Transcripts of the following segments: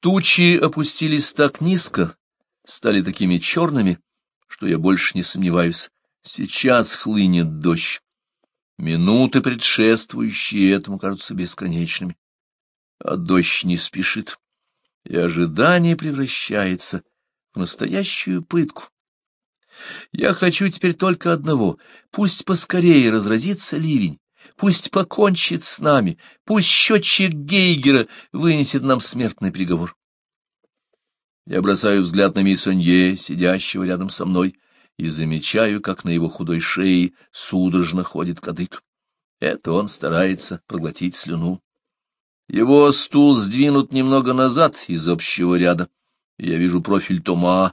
Тучи опустились так низко, стали такими черными, что я больше не сомневаюсь. Сейчас хлынет дождь. Минуты, предшествующие этому, кажутся бесконечными. А дождь не спешит, и ожидание превращается в настоящую пытку. Я хочу теперь только одного — пусть поскорее разразится ливень, Пусть покончит с нами, пусть счетчик Гейгера вынесет нам смертный приговор. Я бросаю взгляд на Миссонье, сидящего рядом со мной, и замечаю, как на его худой шее судорожно ходит кадык. Это он старается проглотить слюну. Его стул сдвинут немного назад из общего ряда. Я вижу профиль Тома,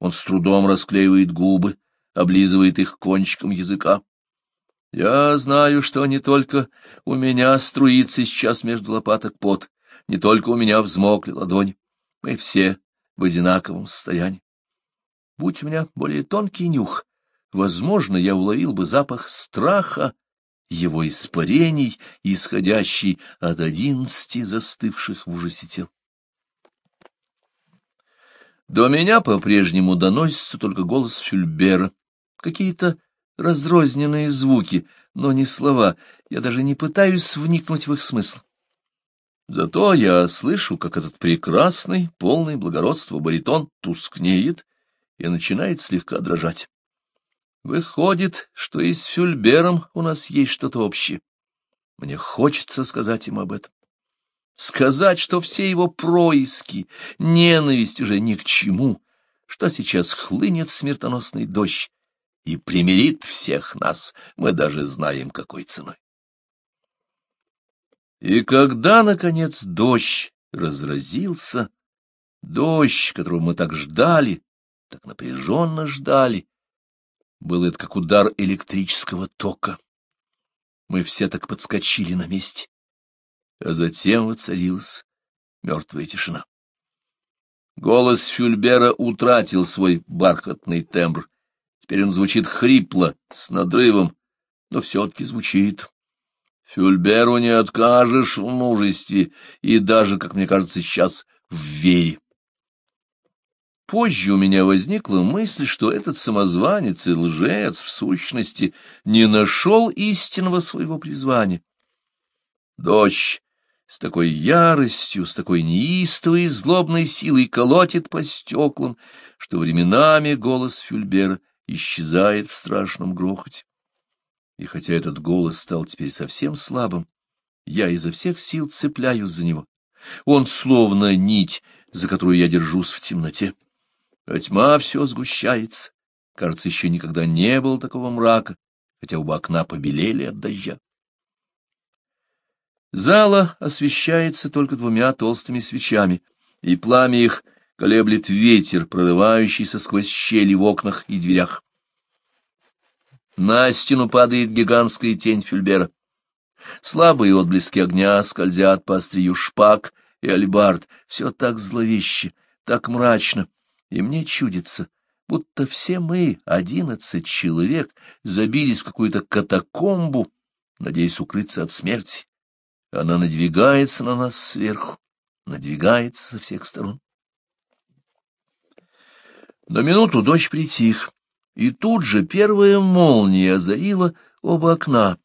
он с трудом расклеивает губы, облизывает их кончиком языка. Я знаю, что не только у меня струится сейчас между лопаток пот, не только у меня взмокли ладони. Мы все в одинаковом состоянии. Будь у меня более тонкий нюх, возможно, я уловил бы запах страха, его испарений, исходящий от одиннадцати застывших в ужасе тел. До меня по-прежнему доносится только голос Фюльбера, какие-то разрозненные звуки, но не слова, я даже не пытаюсь вникнуть в их смысл. Зато я слышу, как этот прекрасный, полный благородства баритон тускнеет и начинает слегка дрожать. Выходит, что и с Фюльбером у нас есть что-то общее. Мне хочется сказать им об этом. Сказать, что все его происки, ненависть уже ни к чему, что сейчас хлынет смертоносный дождь, и примирит всех нас, мы даже знаем, какой ценой. И когда, наконец, дождь разразился, дождь, которого мы так ждали, так напряженно ждали, был это как удар электрического тока. Мы все так подскочили на месте, а затем воцарилась мертвая тишина. Голос Фюльбера утратил свой бархатный тембр, Теперь он звучит хрипло, с надрывом, но все-таки звучит. Фюльберу не откажешь в мужестве и даже, как мне кажется, сейчас в вере. Позже у меня возникла мысль, что этот самозванец и лжец в сущности не нашел истинного своего призвания. Дождь с такой яростью, с такой неистовой и злобной силой колотит по стеклам, что временами голос Фюльбера — исчезает в страшном грохоте. И хотя этот голос стал теперь совсем слабым, я изо всех сил цепляюсь за него. Он словно нить, за которую я держусь в темноте. А тьма все сгущается. Кажется, еще никогда не было такого мрака, хотя оба окна побелели от дождя. Зала освещается только двумя толстыми свечами, и пламя их колеблет ветер, прорывающийся сквозь щели в окнах и дверях. На стену падает гигантская тень Фюльбера. Слабые отблески огня скользят по острию шпаг и альбард. Все так зловеще, так мрачно, и мне чудится, будто все мы, одиннадцать человек, забились в какую-то катакомбу, надеясь укрыться от смерти. Она надвигается на нас сверху, надвигается со всех сторон. На минуту дождь притих, и тут же первая молния озарила оба окна,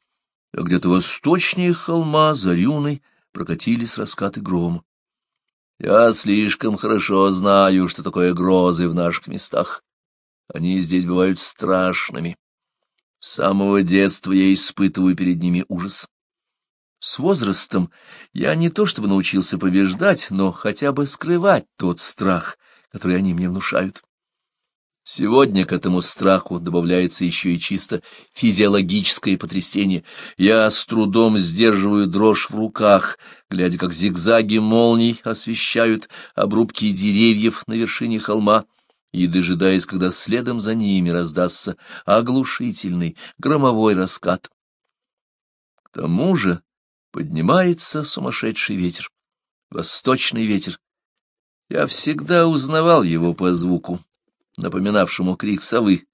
а где-то восточнее холма за рюной прокатились раскаты грома. Я слишком хорошо знаю, что такое грозы в наших местах. Они здесь бывают страшными. С самого детства я испытываю перед ними ужас. С возрастом я не то чтобы научился побеждать, но хотя бы скрывать тот страх, который они мне внушают. Сегодня к этому страху добавляется еще и чисто физиологическое потрясение. Я с трудом сдерживаю дрожь в руках, глядя, как зигзаги молний освещают обрубки деревьев на вершине холма, и дожидаясь, когда следом за ними раздастся оглушительный громовой раскат. К тому же поднимается сумасшедший ветер, восточный ветер. Я всегда узнавал его по звуку напоминавшему крик совы,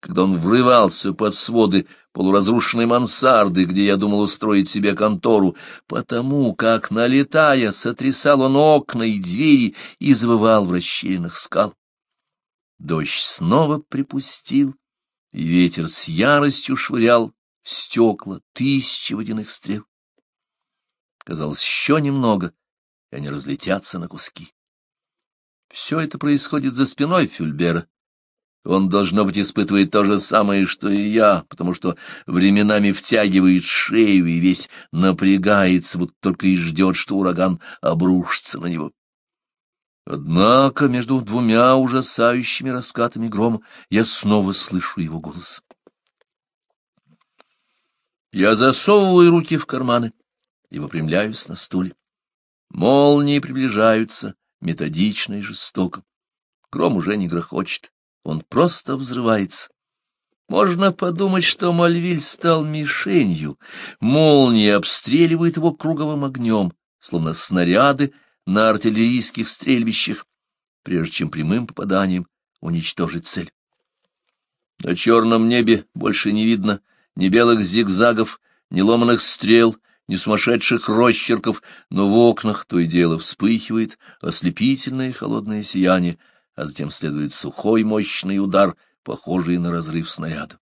когда он врывался под своды полуразрушенной мансарды, где я думал устроить себе контору, потому как, налетая, сотрясал он окна и двери и завывал в расщелинах скал. Дождь снова припустил, и ветер с яростью швырял в стекла тысячи водяных стрел. Казалось, еще немного, и они разлетятся на куски. Все это происходит за спиной Фюльбера. Он, должно быть, испытывает то же самое, что и я, потому что временами втягивает шею и весь напрягается, вот только и ждет, что ураган обрушится на него. Однако между двумя ужасающими раскатами грома я снова слышу его голос. Я засовываю руки в карманы и выпрямляюсь на стуле. Молнии приближаются, методично и жестоко. Гром уже не грохочет, он просто взрывается. Можно подумать, что Мальвиль стал мишенью. Молнии обстреливают его круговым огнем, словно снаряды на артиллерийских стрельбищах, прежде чем прямым попаданием уничтожить цель. На черном небе больше не видно ни белых зигзагов, ни ломаных стрел — не сумасшедших росчерков, но в окнах то и дело вспыхивает ослепительное холодное сияние, а затем следует сухой мощный удар, похожий на разрыв снаряда.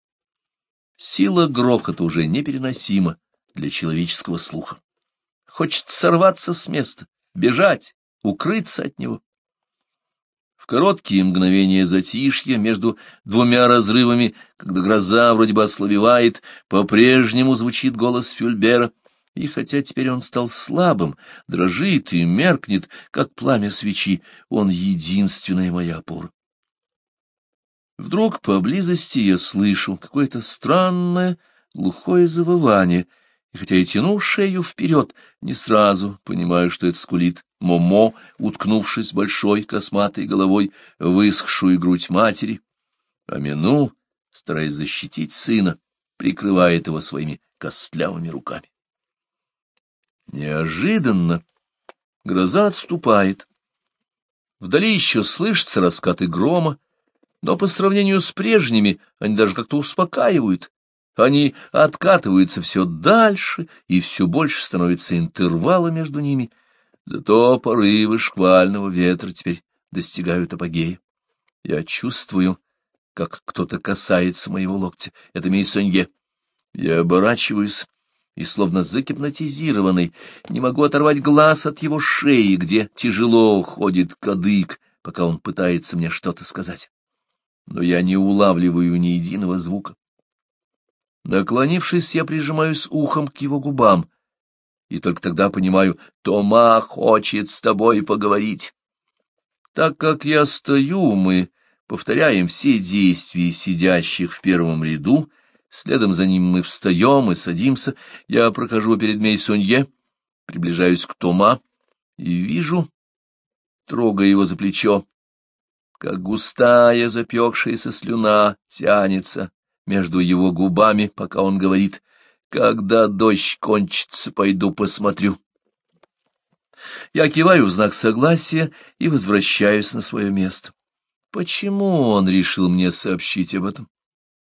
Сила грохота уже непереносима для человеческого слуха. Хочет сорваться с места, бежать, укрыться от него. В короткие мгновения затишья между двумя разрывами, когда гроза вроде бы ослабевает, по-прежнему звучит голос Фюльбера — и хотя теперь он стал слабым, дрожит и меркнет, как пламя свечи, он единственная моя опора. Вдруг поблизости я слышу какое-то странное глухое завывание, и хотя я тяну шею вперед, не сразу понимаю, что это скулит Момо, уткнувшись большой косматой головой в иссохшую грудь матери, а Мину, стараясь защитить сына, прикрывая его своими костлявыми руками. Неожиданно гроза отступает. Вдали еще слышатся раскаты грома, но по сравнению с прежними они даже как-то успокаивают. Они откатываются все дальше, и все больше становится интервала между ними. Зато порывы шквального ветра теперь достигают апогея. Я чувствую, как кто-то касается моего локтя. Это Мейсонье. Я оборачиваюсь и словно загипнотизированный, не могу оторвать глаз от его шеи, где тяжело ходит кадык, пока он пытается мне что-то сказать. Но я не улавливаю ни единого звука. Наклонившись, я прижимаюсь ухом к его губам, и только тогда понимаю, Тома хочет с тобой поговорить. Так как я стою, мы повторяем все действия сидящих в первом ряду, Следом за ним мы встаем и садимся. Я прохожу перед Мейсунье, приближаюсь к Тома и вижу, трогая его за плечо, как густая запекшаяся слюна тянется между его губами, пока он говорит «Когда дождь кончится, пойду посмотрю». Я киваю в знак согласия и возвращаюсь на свое место. Почему он решил мне сообщить об этом?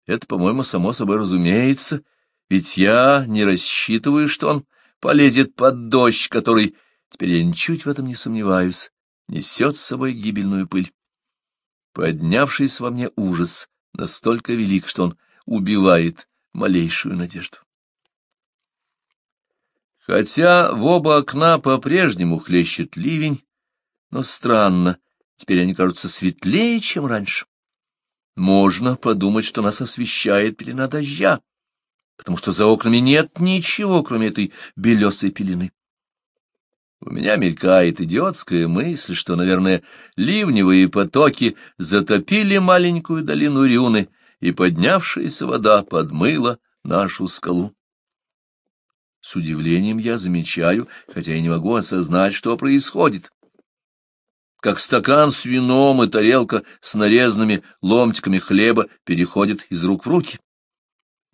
Это, по-моему, само собой разумеется, ведь я не рассчитываю, что он полезет под дождь, который, теперь я ничуть в этом не сомневаюсь, несет с собой гибельную пыль. Поднявшись во мне ужас настолько велик, что он убивает малейшую надежду. Хотя в оба окна по-прежнему хлещет ливень, но странно, теперь они кажутся светлее, чем раньше можно подумать, что нас освещает пелена дождя, потому что за окнами нет ничего, кроме этой белесой пелены. У меня мелькает идиотская мысль, что, наверное, ливневые потоки затопили маленькую долину Рюны, и поднявшаяся вода подмыла нашу скалу. С удивлением я замечаю, хотя и не могу осознать, что происходит как стакан с вином и тарелка с нарезанными ломтиками хлеба переходит из рук в руки.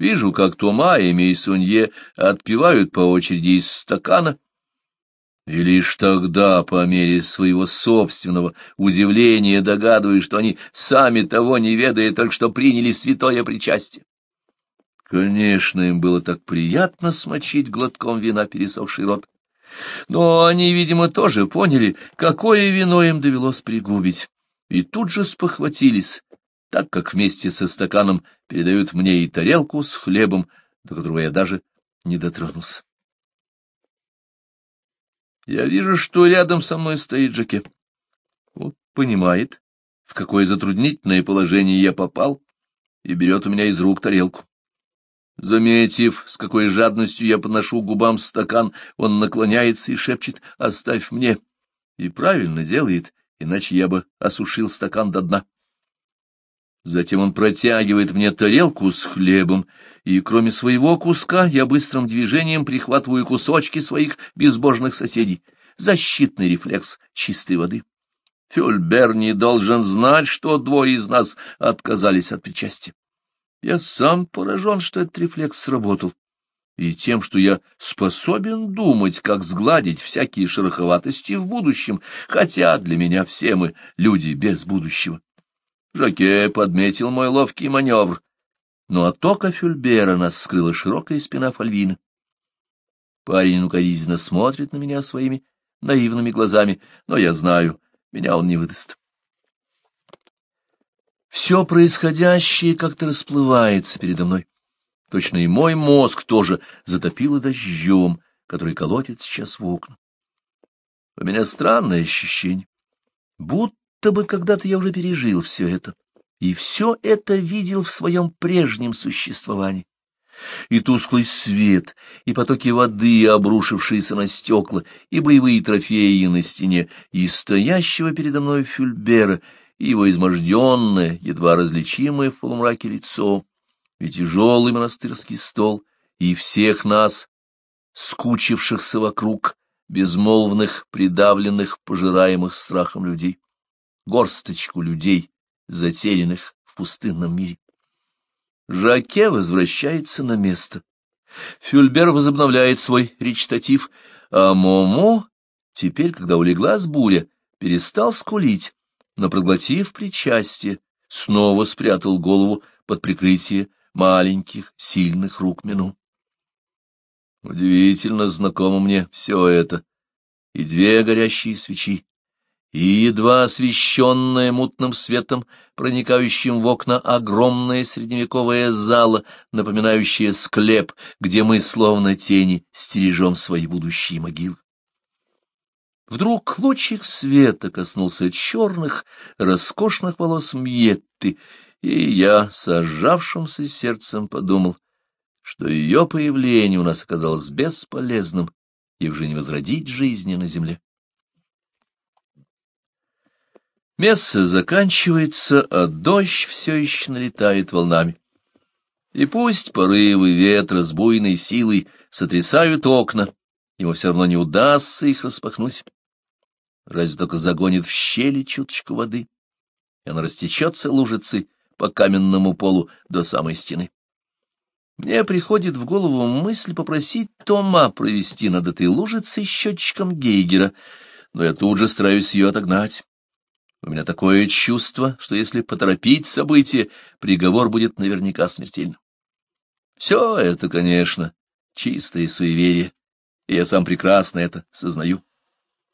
Вижу, как Тома и Мейсунье отпивают по очереди из стакана, и лишь тогда, по мере своего собственного удивления, догадываюсь, что они, сами того не ведая, только что приняли святое причастие. Конечно, им было так приятно смочить глотком вина пересохший рот. Но они, видимо, тоже поняли, какое вино им довелось пригубить, и тут же спохватились, так как вместе со стаканом передают мне и тарелку с хлебом, до которого я даже не дотронулся. Я вижу, что рядом со мной стоит Жаке. Вот понимает, в какое затруднительное положение я попал, и берет у меня из рук тарелку. Заметив, с какой жадностью я подношу губам стакан, он наклоняется и шепчет «Оставь мне!» И правильно делает, иначе я бы осушил стакан до дна. Затем он протягивает мне тарелку с хлебом, и кроме своего куска я быстрым движением прихватываю кусочки своих безбожных соседей. Защитный рефлекс чистой воды. Фюльбер не должен знать, что двое из нас отказались от причастия. Я сам поражен, что этот рефлекс сработал, и тем, что я способен думать, как сгладить всякие шероховатости в будущем, хотя для меня все мы люди без будущего. Жаке подметил мой ловкий маневр, но от Фюльбера нас скрыла широкая спина Фальвина. Парень укоризненно смотрит на меня своими наивными глазами, но я знаю, меня он не выдаст. Все происходящее как-то расплывается передо мной. Точно и мой мозг тоже затопило дождем, который колотит сейчас в окна. У меня странное ощущение. Будто бы когда-то я уже пережил все это. И все это видел в своем прежнем существовании. И тусклый свет, и потоки воды, обрушившиеся на стекла, и боевые трофеи на стене, и стоящего передо мной Фюльбера — и его изможденное, едва различимое в полумраке лицо, и тяжелый монастырский стол, и всех нас, скучившихся вокруг, безмолвных, придавленных, пожираемых страхом людей, горсточку людей, затерянных в пустынном мире. Жаке возвращается на место. Фюльбер возобновляет свой речитатив, а Момо, теперь, когда улеглась буря, перестал скулить но, проглотив причастие, снова спрятал голову под прикрытие маленьких, сильных рук Мину. Удивительно знакомо мне все это. И две горящие свечи, и едва освещенная мутным светом, проникающим в окна огромная средневековая зала, напоминающая склеп, где мы, словно тени, стережем свои будущие могилы. Вдруг лучик света коснулся черных, роскошных волос Мьетты, и я сожавшимся сердцем подумал, что ее появление у нас оказалось бесполезным, и уже не возродить жизни на земле. Месса заканчивается, а дождь все еще налетает волнами. И пусть порывы ветра с буйной силой сотрясают окна, ему все равно не удастся их распахнуть разве только загонит в щели чуточку воды, и она растечется лужицей по каменному полу до самой стены. Мне приходит в голову мысль попросить Тома провести над этой лужицей счетчиком Гейгера, но я тут же стараюсь ее отогнать. У меня такое чувство, что если поторопить события, приговор будет наверняка смертельным. Все это, конечно, чистое суеверие, и я сам прекрасно это сознаю.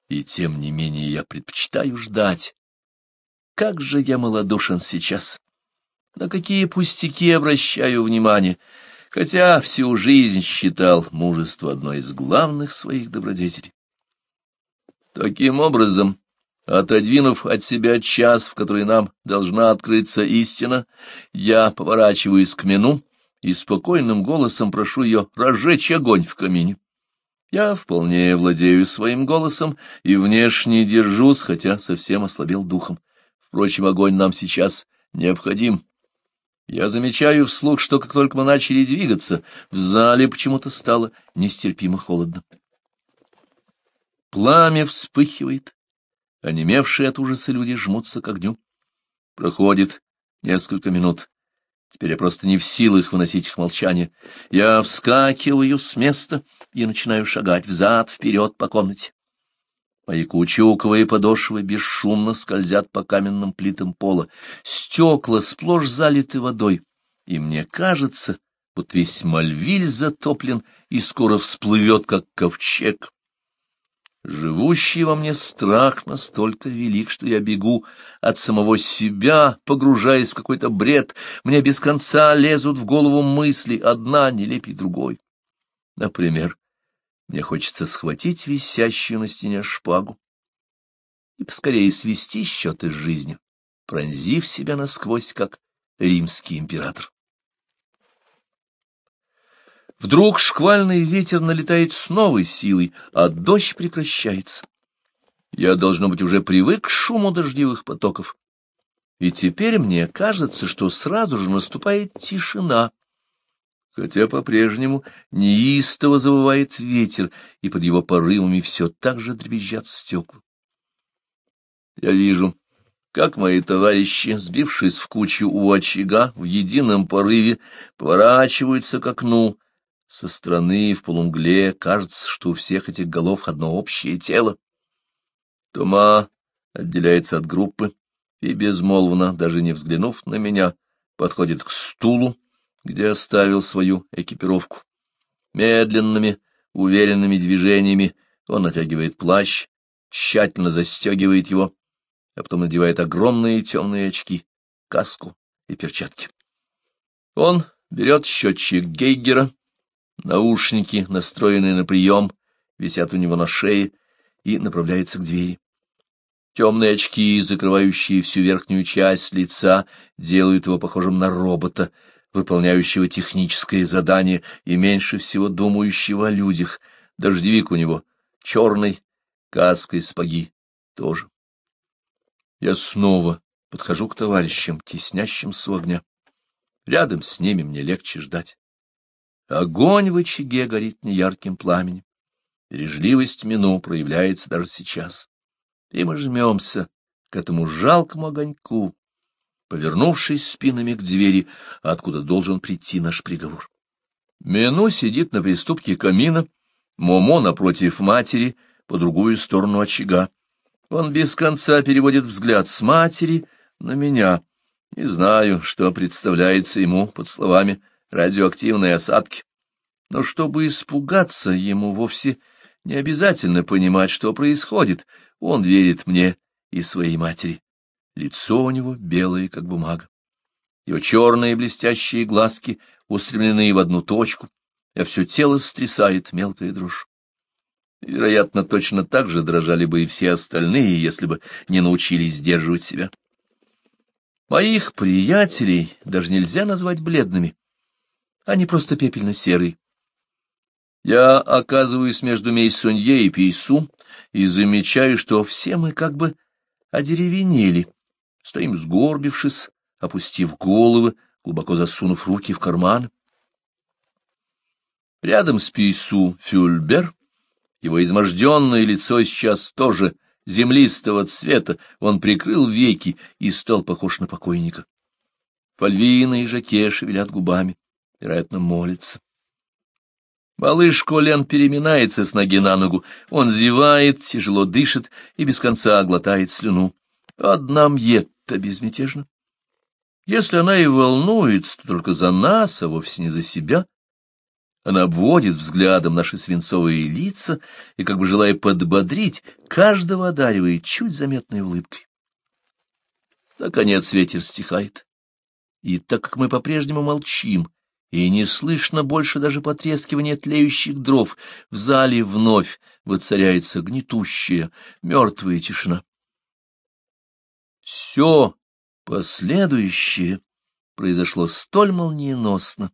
И тем не менее я предпочитаю ждать. Как же я малодушен сейчас! На какие пустяки обращаю внимание, хотя всю жизнь считал мужество одной из главных своих добродетелей. Таким образом, отодвинув от себя час, в который нам должна открыться истина, я поворачиваюсь к мину и спокойным голосом прошу ее разжечь огонь в камине. Я вполне владею своим голосом и внешне держусь, хотя совсем ослабел духом. Впрочем, огонь нам сейчас необходим. Я замечаю вслух, что как только мы начали двигаться, в зале почему-то стало нестерпимо холодно. Пламя вспыхивает, онемевшие от ужаса люди жмутся к огню. Проходит несколько минут. Теперь я просто не в силах выносить их молчание. Я вскакиваю с места и начинаю шагать взад-вперед по комнате. Мои каучуковые подошвы бесшумно скользят по каменным плитам пола. Стекла сплошь залиты водой, и мне кажется, вот весь Мальвиль затоплен и скоро всплывет, как ковчег, Живущий во мне страх настолько велик, что я бегу от самого себя, погружаясь в какой-то бред. Мне без конца лезут в голову мысли, одна нелепей другой. Например, мне хочется схватить висящую на стене шпагу и поскорее свести счеты с жизнью, пронзив себя насквозь, как римский император. Вдруг шквальный ветер налетает с новой силой, а дождь прекращается. Я, должно быть, уже привык к шуму дождевых потоков. И теперь мне кажется, что сразу же наступает тишина, хотя по-прежнему неистово завывает ветер, и под его порывами все так же дребезжат стекла. Я вижу, как мои товарищи, сбившись в кучу у очага, в едином порыве поворачиваются к окну, со стороны в полумгле кажется, что у всех этих голов одно общее тело. Тома отделяется от группы и безмолвно, даже не взглянув на меня, подходит к стулу, где оставил свою экипировку. Медленными, уверенными движениями он натягивает плащ, тщательно застегивает его, а потом надевает огромные темные очки, каску и перчатки. Он берет счетчик Гейгера, Наушники, настроенные на прием, висят у него на шее и направляется к двери. Темные очки, закрывающие всю верхнюю часть лица, делают его похожим на робота, выполняющего техническое задание и меньше всего думающего о людях. Дождевик у него черный, каска и спаги тоже. Я снова подхожу к товарищам, теснящим с огня. Рядом с ними мне легче ждать. Огонь в очаге горит неярким пламенем. Бережливость мину проявляется даже сейчас. И мы жмемся к этому жалкому огоньку, повернувшись спинами к двери, откуда должен прийти наш приговор. Мину сидит на приступке камина, Момо напротив матери, по другую сторону очага. Он без конца переводит взгляд с матери на меня. Не знаю, что представляется ему под словами радиоактивные осадки. Но чтобы испугаться, ему вовсе не обязательно понимать, что происходит. Он верит мне и своей матери. Лицо у него белое, как бумага. Его черные блестящие глазки устремлены в одну точку, а все тело стрясает мелкая дрожь. Вероятно, точно так же дрожали бы и все остальные, если бы не научились сдерживать себя. Моих приятелей даже нельзя назвать бледными. Они просто пепельно-серые. Я оказываюсь между Мейсунье и Пейсу и замечаю, что все мы как бы одеревенели. Стоим сгорбившись, опустив головы, глубоко засунув руки в карман. Рядом с Пейсу Фюльбер, его изможденное лицо сейчас тоже землистого цвета, он прикрыл веки и стал похож на покойника. Фальвина и Жаке шевелят губами вероятно, молится. Малыш Колен переминается с ноги на ногу. Он зевает, тяжело дышит и без конца глотает слюну. Одна мьетта безмятежна. Если она и волнуется, то только за нас, а вовсе не за себя. Она обводит взглядом наши свинцовые лица и, как бы желая подбодрить, каждого одаривает чуть заметной улыбкой. Наконец ветер стихает. И так как мы по-прежнему молчим, и не слышно больше даже потрескивания тлеющих дров, в зале вновь воцаряется гнетущая, мертвая тишина. Все последующее произошло столь молниеносно,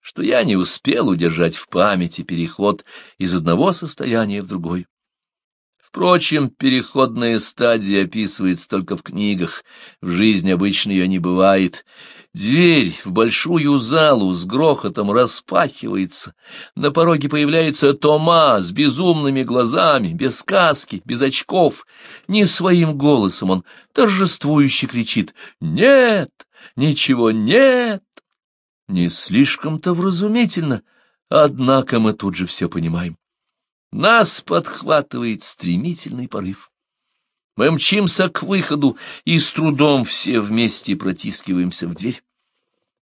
что я не успел удержать в памяти переход из одного состояния в другой. Впрочем, переходная стадия описывается только в книгах, в жизни обычно ее не бывает. Дверь в большую залу с грохотом распахивается, на пороге появляется Тома с безумными глазами, без каски, без очков. Не своим голосом он торжествующе кричит «Нет! Ничего нет!» Не слишком-то вразумительно, однако мы тут же все понимаем. Нас подхватывает стремительный порыв. Мы мчимся к выходу и с трудом все вместе протискиваемся в дверь.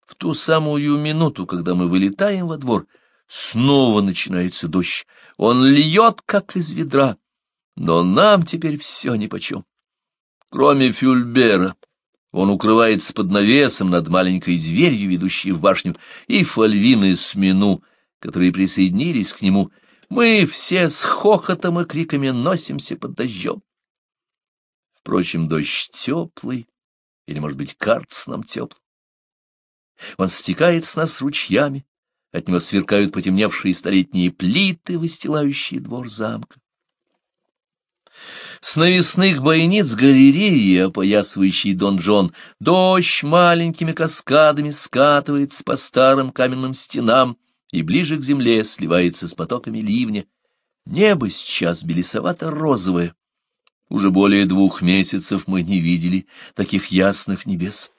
В ту самую минуту, когда мы вылетаем во двор, снова начинается дождь. Он льет, как из ведра, но нам теперь все нипочем. Кроме Фюльбера, он укрывается под навесом над маленькой дверью, ведущей в башню, и фольвины с мину, которые присоединились к нему мы все с хохотом и криками носимся под дождем. Впрочем, дождь теплый, или, может быть, карц нам теплый. Он стекает с нас ручьями, от него сверкают потемневшие столетние плиты, выстилающие двор замка. С навесных бойниц галереи, опоясывающий Дон Джон, дождь маленькими каскадами скатывается по старым каменным стенам, и ближе к земле сливается с потоками ливня. Небо сейчас белесовато-розовое. Уже более двух месяцев мы не видели таких ясных небес.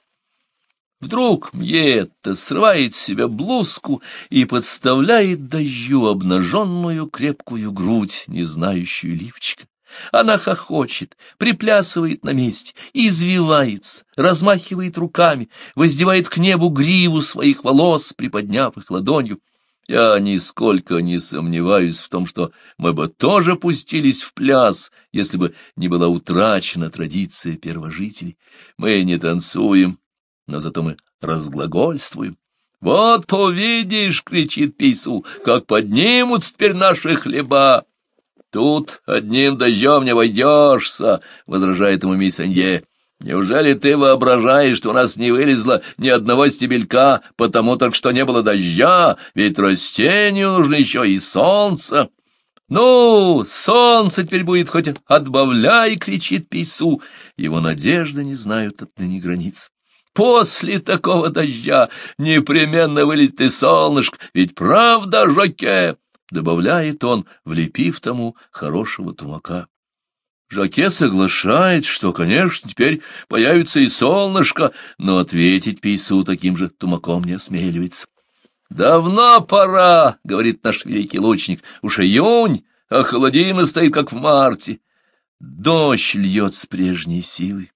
Вдруг Мьетта срывает с себя блузку и подставляет дождю обнаженную крепкую грудь, не знающую лифчика. Она хохочет, приплясывает на месте, извивается, размахивает руками, воздевает к небу гриву своих волос, приподняв их ладонью. Я нисколько не сомневаюсь в том, что мы бы тоже пустились в пляс, если бы не была утрачена традиция первожителей. Мы не танцуем, но зато мы разглагольствуем. «Вот увидишь!» — кричит Пису, — «как поднимут теперь наши хлеба!» «Тут одним дождем не войдешься!» — возражает ему Миссанье. Неужели ты воображаешь, что у нас не вылезло ни одного стебелька, потому только что не было дождя, ведь растению нужно еще и солнце? Ну, солнце теперь будет хоть отбавляй, кричит Пейсу. Его надежды не знают отныне границ. После такого дождя непременно вылезет и солнышко, ведь правда, Жоке? Добавляет он, влепив тому хорошего тумака. Жаке соглашает, что, конечно, теперь появится и солнышко, но ответить Пейсу таким же тумаком не осмеливается. «Давно пора», — говорит наш великий лучник, — «уж июнь, а холодина стоит, как в марте». Дождь льет с прежней силой.